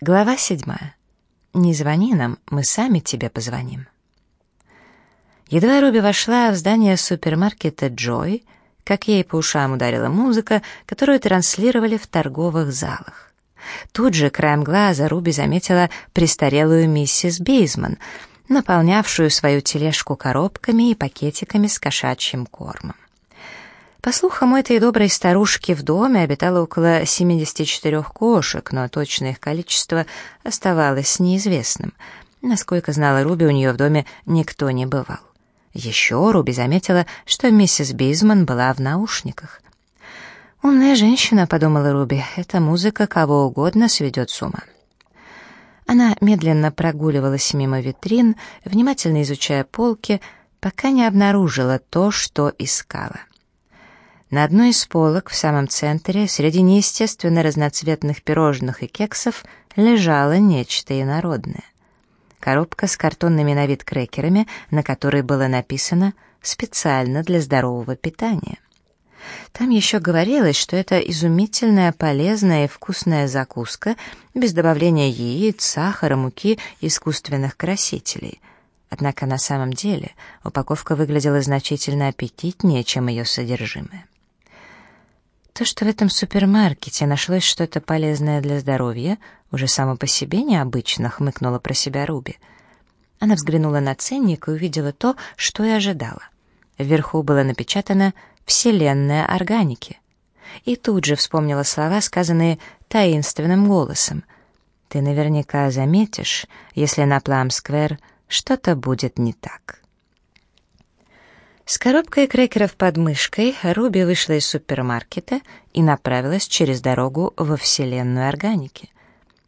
Глава седьмая. «Не звони нам, мы сами тебе позвоним». Едва Руби вошла в здание супермаркета «Джой», как ей по ушам ударила музыка, которую транслировали в торговых залах. Тут же краем глаза Руби заметила престарелую миссис Бейзман, наполнявшую свою тележку коробками и пакетиками с кошачьим кормом. По слухам, у этой доброй старушки в доме обитало около 74 кошек, но точное их количество оставалось неизвестным. Насколько знала Руби, у нее в доме никто не бывал. Еще Руби заметила, что миссис Бизман была в наушниках. «Умная женщина», — подумала Руби, — «эта музыка кого угодно сведет с ума». Она медленно прогуливалась мимо витрин, внимательно изучая полки, пока не обнаружила то, что искала. На одной из полок в самом центре, среди неестественно разноцветных пирожных и кексов, лежало нечто инородное. Коробка с картонными на вид крекерами, на которой было написано «специально для здорового питания». Там еще говорилось, что это изумительная, полезная и вкусная закуска без добавления яиц, сахара, муки искусственных красителей. Однако на самом деле упаковка выглядела значительно аппетитнее, чем ее содержимое. То, что в этом супермаркете нашлось что-то полезное для здоровья, уже само по себе необычно, хмыкнула про себя Руби. Она взглянула на ценник и увидела то, что и ожидала. Вверху было напечатано «Вселенная органики». И тут же вспомнила слова, сказанные таинственным голосом. «Ты наверняка заметишь, если на Плам-сквер что-то будет не так». С коробкой крекеров под мышкой Руби вышла из супермаркета и направилась через дорогу во вселенную органики.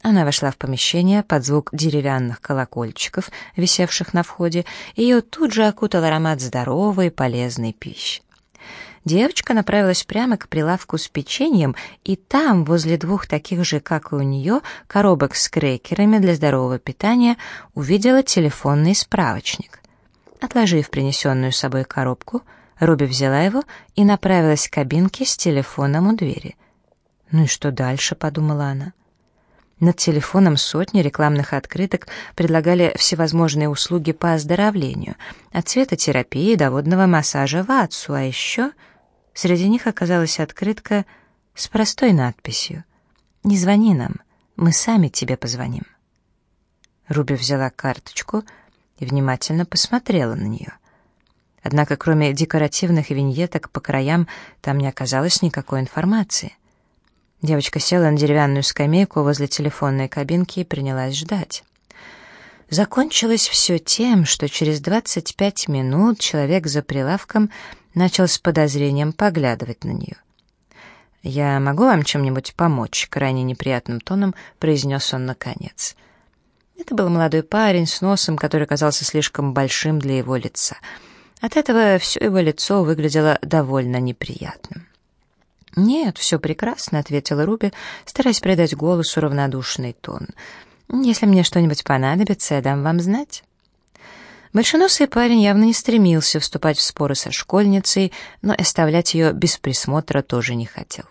Она вошла в помещение под звук деревянных колокольчиков, висевших на входе, и ее тут же окутал аромат здоровой, полезной пищи. Девочка направилась прямо к прилавку с печеньем, и там, возле двух таких же, как и у нее, коробок с крекерами для здорового питания, увидела телефонный справочник. Отложив принесенную с собой коробку, Руби взяла его и направилась к кабинке с телефоном у двери. «Ну и что дальше?» — подумала она. Над телефоном сотни рекламных открыток предлагали всевозможные услуги по оздоровлению, от цветотерапии до водного массажа в Ацу, а еще среди них оказалась открытка с простой надписью «Не звони нам, мы сами тебе позвоним». Руби взяла карточку — и внимательно посмотрела на нее. Однако кроме декоративных виньеток по краям там не оказалось никакой информации. Девочка села на деревянную скамейку возле телефонной кабинки и принялась ждать. Закончилось все тем, что через 25 минут человек за прилавком начал с подозрением поглядывать на нее. «Я могу вам чем-нибудь помочь?» — крайне неприятным тоном произнес он наконец. Это был молодой парень с носом, который казался слишком большим для его лица. От этого все его лицо выглядело довольно неприятным. «Нет, все прекрасно», — ответила Руби, стараясь придать голосу равнодушный тон. «Если мне что-нибудь понадобится, я дам вам знать». Большеносый парень явно не стремился вступать в споры со школьницей, но оставлять ее без присмотра тоже не хотел.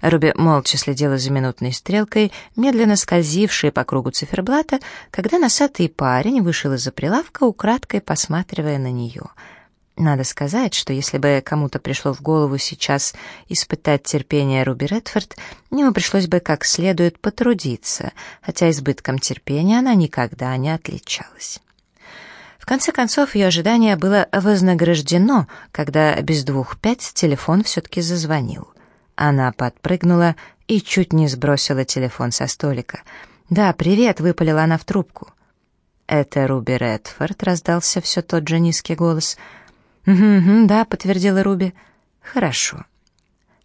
Руби молча следила за минутной стрелкой, медленно скользившей по кругу циферблата, когда носатый парень вышел из-за прилавка, украдкой посматривая на нее. Надо сказать, что если бы кому-то пришло в голову сейчас испытать терпение Руби Редфорд, ему пришлось бы как следует потрудиться, хотя избытком терпения она никогда не отличалась. В конце концов, ее ожидание было вознаграждено, когда без двух пять телефон все-таки зазвонил. Она подпрыгнула и чуть не сбросила телефон со столика. «Да, привет!» — выпалила она в трубку. «Это Руби Редфорд», — раздался все тот же низкий голос. «Угу, да», — подтвердила Руби. «Хорошо.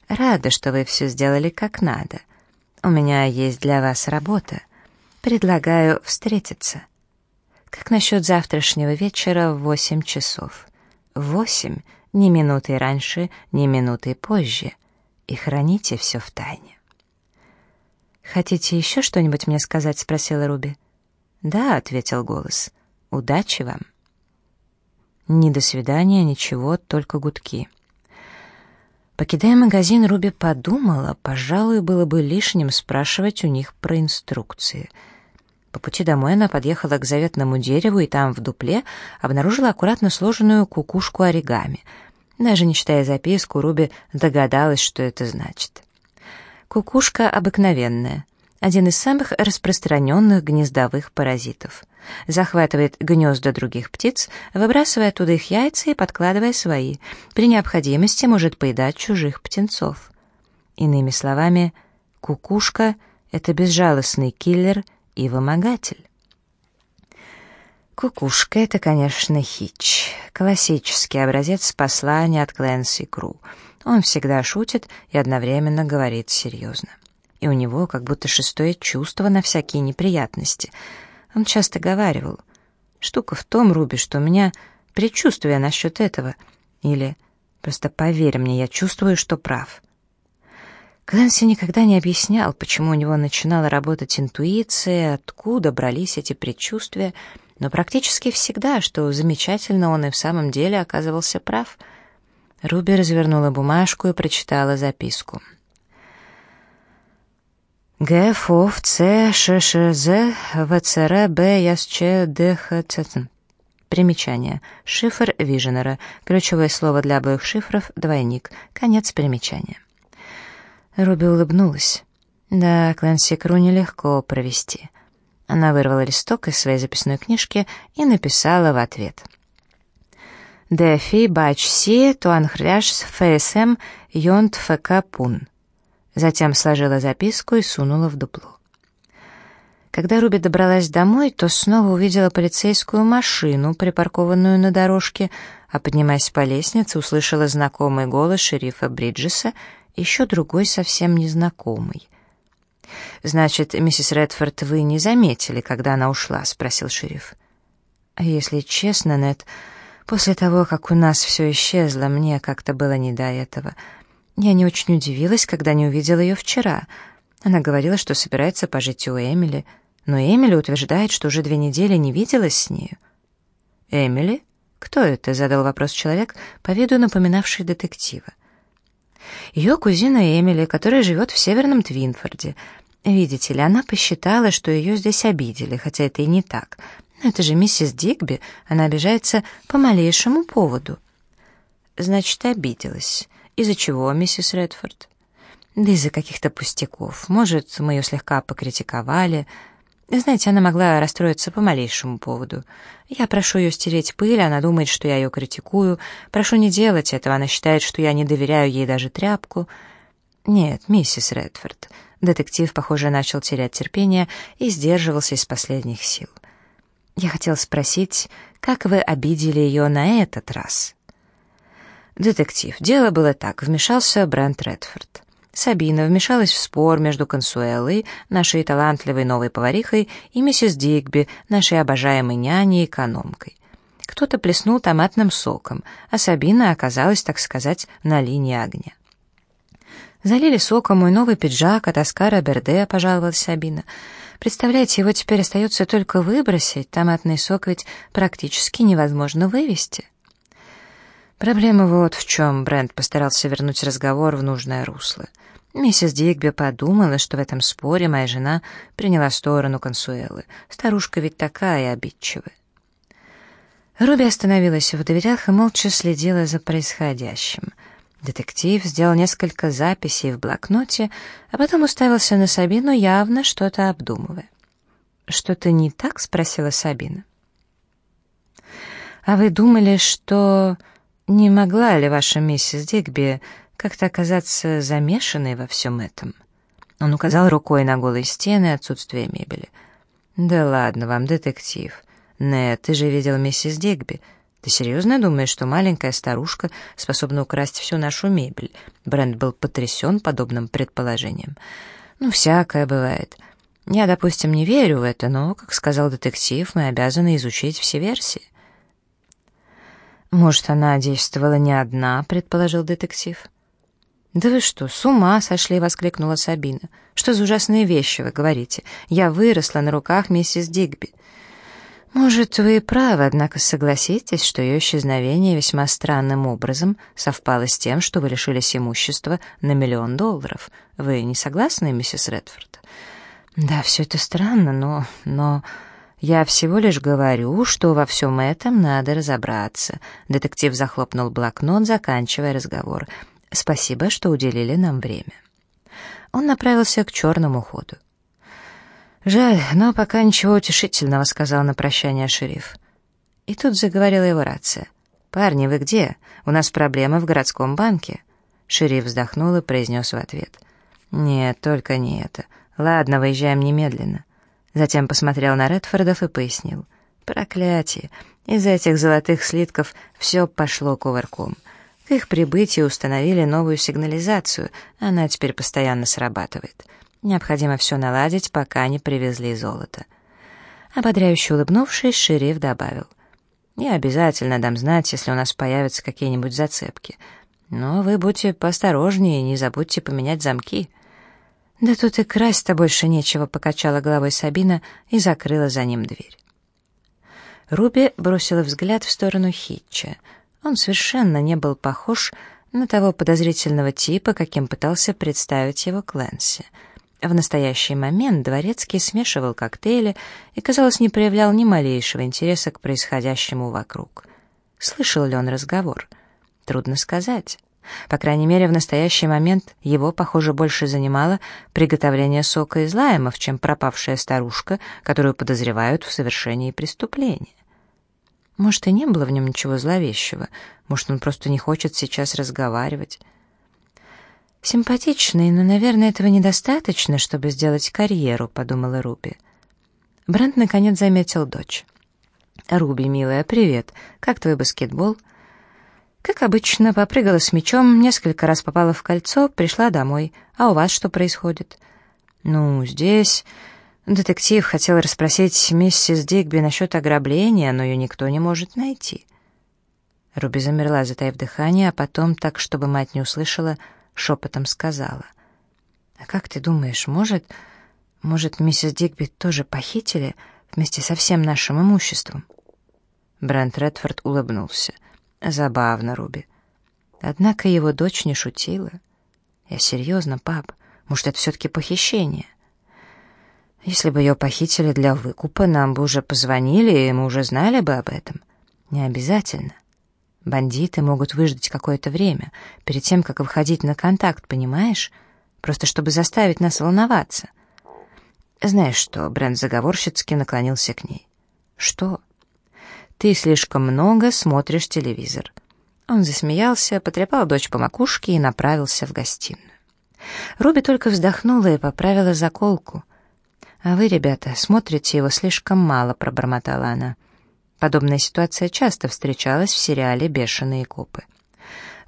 Рада, что вы все сделали как надо. У меня есть для вас работа. Предлагаю встретиться. Как насчет завтрашнего вечера в восемь часов? восемь, ни минуты раньше, ни минуты позже и храните все в тайне. «Хотите еще что-нибудь мне сказать?» — спросила Руби. «Да», — ответил голос. «Удачи вам». Ни до свидания, ничего, только гудки. Покидая магазин, Руби подумала, пожалуй, было бы лишним спрашивать у них про инструкции. По пути домой она подъехала к заветному дереву и там, в дупле, обнаружила аккуратно сложенную кукушку оригами. Даже не читая записку, Руби догадалась, что это значит. Кукушка обыкновенная, один из самых распространенных гнездовых паразитов. Захватывает гнезда других птиц, выбрасывая оттуда их яйца и подкладывая свои. При необходимости может поедать чужих птенцов. Иными словами, кукушка — это безжалостный киллер и вымогатель. Кукушка — это, конечно, Хич, классический образец послания от Клэнси Кру. Он всегда шутит и одновременно говорит серьезно и у него как будто шестое чувство на всякие неприятности. Он часто говаривал, «Штука в том, Руби, что у меня предчувствие насчет этого», или «Просто поверь мне, я чувствую, что прав». Клэнси никогда не объяснял, почему у него начинала работать интуиция, откуда брались эти предчувствия, но практически всегда, что замечательно, он и в самом деле оказывался прав. Руби развернула бумажку и прочитала записку. ГФОВ Ц ШШЗ ВЦР Б ЯСЧ ДХЦ. Примечание. Шифр Виженера. Ключевое слово для обоих шифров — двойник. Конец примечания. Руби улыбнулась. Да, Клэнси Кру нелегко провести. Она вырвала листок из своей записной книжки и написала в ответ. «Дефи бач си туанхряш ФСМ йонт ФК пун». Затем сложила записку и сунула в дупло. Когда Руби добралась домой, то снова увидела полицейскую машину, припаркованную на дорожке, а поднимаясь по лестнице, услышала знакомый голос шерифа Бриджеса, еще другой совсем незнакомый. «Значит, миссис Редфорд, вы не заметили, когда она ушла?» — спросил шериф. «А если честно, Нед, после того, как у нас все исчезло, мне как-то было не до этого». Я не очень удивилась, когда не увидела ее вчера. Она говорила, что собирается пожить у Эмили, но Эмили утверждает, что уже две недели не виделась с нею. «Эмили? Кто это?» — задал вопрос человек, по виду напоминавший детектива. Ее кузина Эмили, которая живет в Северном Твинфорде. Видите ли, она посчитала, что ее здесь обидели, хотя это и не так. Но это же миссис Дигби, она обижается по малейшему поводу. Значит, обиделась. «Из-за чего, миссис Редфорд?» «Да из-за каких-то пустяков. Может, мы ее слегка покритиковали. Знаете, она могла расстроиться по малейшему поводу. Я прошу ее стереть пыль, она думает, что я ее критикую. Прошу не делать этого, она считает, что я не доверяю ей даже тряпку». «Нет, миссис Редфорд». Детектив, похоже, начал терять терпение и сдерживался из последних сил. «Я хотел спросить, как вы обидели ее на этот раз?» «Детектив, дело было так», — вмешался Брент Редфорд. Сабина вмешалась в спор между Консуэлой, нашей талантливой новой поварихой, и миссис Дигби, нашей обожаемой няней и экономкой. Кто-то плеснул томатным соком, а Сабина оказалась, так сказать, на линии огня. «Залили соком мой новый пиджак от Оскара Берде», — пожаловалась Сабина. «Представляете, его теперь остается только выбросить, томатный сок ведь практически невозможно вывести». Проблема вот в чем. Брент постарался вернуть разговор в нужное русло. Миссис Дигби подумала, что в этом споре моя жена приняла сторону Консуэлы. Старушка ведь такая обидчивая. Руби остановилась в дверях и молча следила за происходящим. Детектив сделал несколько записей в блокноте, а потом уставился на Сабину, явно что-то обдумывая. «Что-то не так?» — спросила Сабина. «А вы думали, что...» Не могла ли ваша миссис Дигби как-то оказаться замешанной во всем этом? Он указал рукой на голые стены и отсутствие мебели. «Да ладно вам, детектив. Нет, ты же видел миссис Дигби. Ты серьезно думаешь, что маленькая старушка способна украсть всю нашу мебель?» Брент был потрясен подобным предположением. «Ну, всякое бывает. Я, допустим, не верю в это, но, как сказал детектив, мы обязаны изучить все версии». «Может, она действовала не одна», — предположил детектив. «Да вы что, с ума сошли!» — воскликнула Сабина. «Что за ужасные вещи вы говорите? Я выросла на руках миссис Дигби». Может, вы и правы, однако согласитесь, что ее исчезновение весьма странным образом совпало с тем, что вы лишились имущества на миллион долларов. Вы не согласны, миссис Редфорд? Да, все это странно, но... но... Я всего лишь говорю, что во всем этом надо разобраться. Детектив захлопнул блокнот, заканчивая разговор. Спасибо, что уделили нам время. Он направился к черному ходу. «Жаль, но пока ничего утешительного», — сказал на прощание шериф. И тут заговорила его рация. «Парни, вы где? У нас проблемы в городском банке». Шериф вздохнул и произнес в ответ. «Нет, только не это. Ладно, выезжаем немедленно». Затем посмотрел на Редфордов и пояснил. «Проклятие! Из-за этих золотых слитков все пошло кувырком. К их прибытию установили новую сигнализацию, она теперь постоянно срабатывает». Необходимо все наладить, пока не привезли золото. Ободряюще улыбнувшись, шериф добавил. «Я обязательно дам знать, если у нас появятся какие-нибудь зацепки. Но вы будьте поосторожнее и не забудьте поменять замки». «Да тут и красть-то больше нечего», — покачала головой Сабина и закрыла за ним дверь. Руби бросила взгляд в сторону Хитча. Он совершенно не был похож на того подозрительного типа, каким пытался представить его Кленси — в настоящий момент Дворецкий смешивал коктейли и, казалось, не проявлял ни малейшего интереса к происходящему вокруг. Слышал ли он разговор? Трудно сказать. По крайней мере, в настоящий момент его, похоже, больше занимало приготовление сока из лаймов, чем пропавшая старушка, которую подозревают в совершении преступления. Может, и не было в нем ничего зловещего, может, он просто не хочет сейчас разговаривать. «Симпатичный, но, наверное, этого недостаточно, чтобы сделать карьеру», — подумала Руби. Брент наконец заметил дочь. «Руби, милая, привет. Как твой баскетбол?» «Как обычно, попрыгала с мячом, несколько раз попала в кольцо, пришла домой. А у вас что происходит?» «Ну, здесь...» Детектив хотел расспросить миссис Дигби насчет ограбления, но ее никто не может найти. Руби замерла, затаив дыхание, а потом, так, чтобы мать не услышала, — шепотом сказала. «А как ты думаешь, может... Может, миссис Дигби тоже похитили вместе со всем нашим имуществом?» Брент Редфорд улыбнулся. «Забавно, Руби. Однако его дочь не шутила. Я серьезно, пап. Может, это все-таки похищение?» Если бы ее похитили для выкупа, нам бы уже позвонили, и мы уже знали бы об этом. Не обязательно. Бандиты могут выждать какое-то время, перед тем, как выходить на контакт, понимаешь? Просто чтобы заставить нас волноваться. Знаешь что, Брент заговорщицки наклонился к ней. Что? Ты слишком много смотришь телевизор. Он засмеялся, потрепал дочь по макушке и направился в гостиную. Руби только вздохнула и поправила заколку. «А вы, ребята, смотрите его слишком мало», — пробормотала она. Подобная ситуация часто встречалась в сериале «Бешеные копы».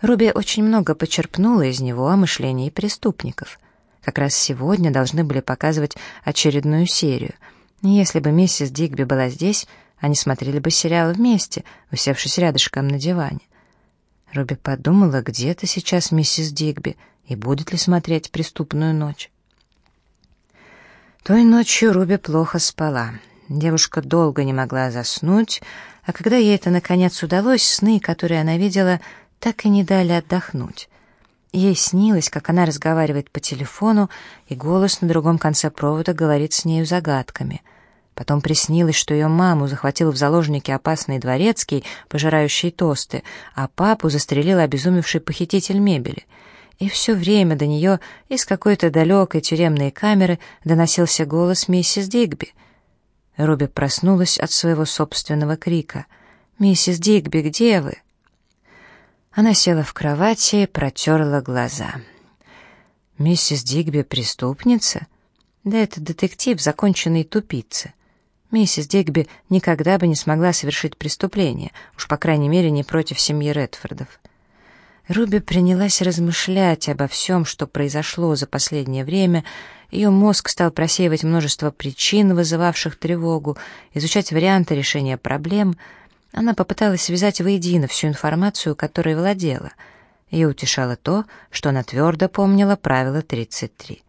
Руби очень много почерпнула из него о мышлении преступников. Как раз сегодня должны были показывать очередную серию. Если бы миссис Дигби была здесь, они смотрели бы сериал вместе, усевшись рядышком на диване. Руби подумала, где-то сейчас миссис Дигби, и будет ли смотреть «Преступную ночь». Той ночью Руби плохо спала. Девушка долго не могла заснуть, а когда ей это наконец удалось, сны, которые она видела, так и не дали отдохнуть. Ей снилось, как она разговаривает по телефону, и голос на другом конце провода говорит с нею загадками. Потом приснилось, что ее маму захватил в заложники опасный дворецкий, пожирающий тосты, а папу застрелил обезумевший похититель мебели. И все время до нее из какой-то далекой тюремной камеры доносился голос миссис Дигби — Руби проснулась от своего собственного крика. «Миссис Дигби, где вы?» Она села в кровати и протерла глаза. «Миссис Дигби преступница?» «Да это детектив, законченный тупица». Миссис Дигби никогда бы не смогла совершить преступление, уж по крайней мере не против семьи Редфордов. Руби принялась размышлять обо всем, что произошло за последнее время. Ее мозг стал просеивать множество причин, вызывавших тревогу, изучать варианты решения проблем. Она попыталась связать воедино всю информацию, которой владела. Ее утешало то, что она твердо помнила правило 33.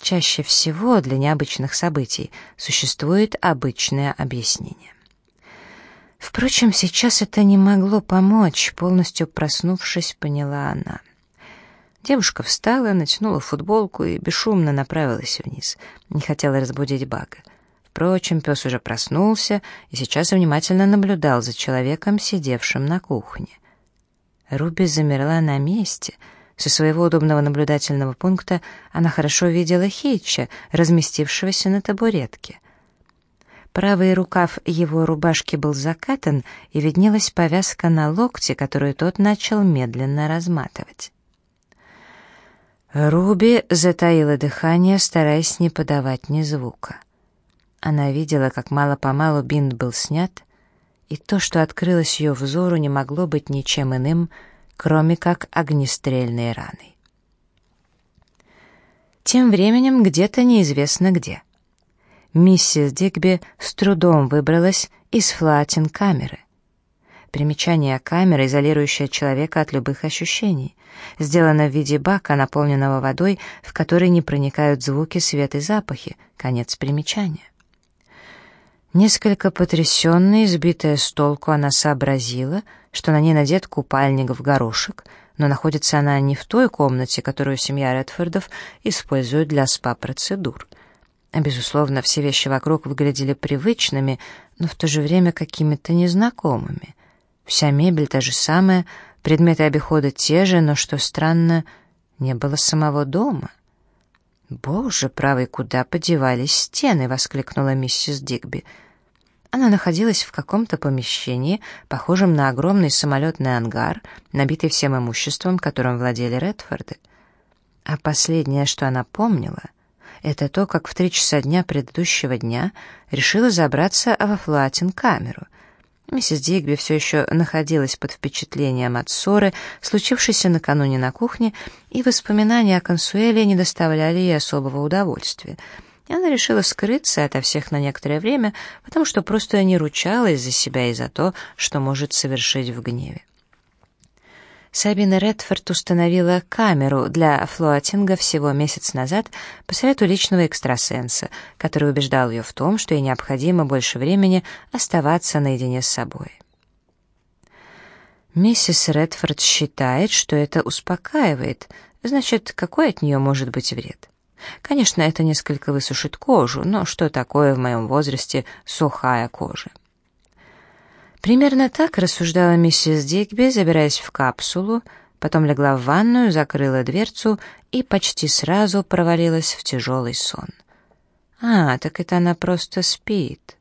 Чаще всего для необычных событий существует обычное объяснение. Впрочем, сейчас это не могло помочь, полностью проснувшись, поняла она. Девушка встала, натянула футболку и бесшумно направилась вниз. Не хотела разбудить Бага. Впрочем, пес уже проснулся и сейчас внимательно наблюдал за человеком, сидевшим на кухне. Руби замерла на месте. Со своего удобного наблюдательного пункта она хорошо видела Хитча, разместившегося на табуретке. Правый рукав его рубашки был закатан, и виднелась повязка на локте, которую тот начал медленно разматывать. Руби затаила дыхание, стараясь не подавать ни звука. Она видела, как мало-помалу бинт был снят, и то, что открылось ее взору, не могло быть ничем иным, кроме как огнестрельной раной. Тем временем где-то неизвестно где. Миссис Дигби с трудом выбралась из флатин камеры. Примечание камеры, изолирующая человека от любых ощущений. Сделано в виде бака, наполненного водой, в который не проникают звуки, свет и запахи. Конец примечания. Несколько потрясенная, сбитая с толку, она сообразила, что на ней надет купальник в горошек, но находится она не в той комнате, которую семья Редфордов использует для спа-процедур. Безусловно, все вещи вокруг выглядели привычными, но в то же время какими-то незнакомыми. Вся мебель та же самая, предметы обихода те же, но, что странно, не было самого дома. «Боже правый, куда подевались стены?» — воскликнула миссис Дигби. Она находилась в каком-то помещении, похожем на огромный самолетный ангар, набитый всем имуществом, которым владели Редфорды. А последнее, что она помнила, это то, как в три часа дня предыдущего дня решила забраться во Флуатин-камеру — Миссис Дигби все еще находилась под впечатлением от ссоры, случившейся накануне на кухне, и воспоминания о Консуэле не доставляли ей особого удовольствия. И она решила скрыться ото всех на некоторое время, потому что просто не ручалась за себя и за то, что может совершить в гневе. Сабина Редфорд установила камеру для флоатинга всего месяц назад по совету личного экстрасенса, который убеждал ее в том, что ей необходимо больше времени оставаться наедине с собой. Миссис Редфорд считает, что это успокаивает, значит, какой от нее может быть вред? Конечно, это несколько высушит кожу, но что такое в моем возрасте сухая кожа? Примерно так рассуждала миссис Дигби, забираясь в капсулу, потом легла в ванную, закрыла дверцу и почти сразу провалилась в тяжелый сон. «А, так это она просто спит».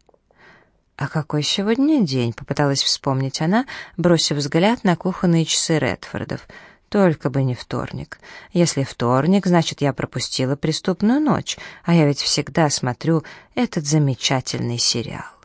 «А какой сегодня день?» — попыталась вспомнить она, бросив взгляд на кухонные часы Редфордов. «Только бы не вторник. Если вторник, значит, я пропустила преступную ночь, а я ведь всегда смотрю этот замечательный сериал».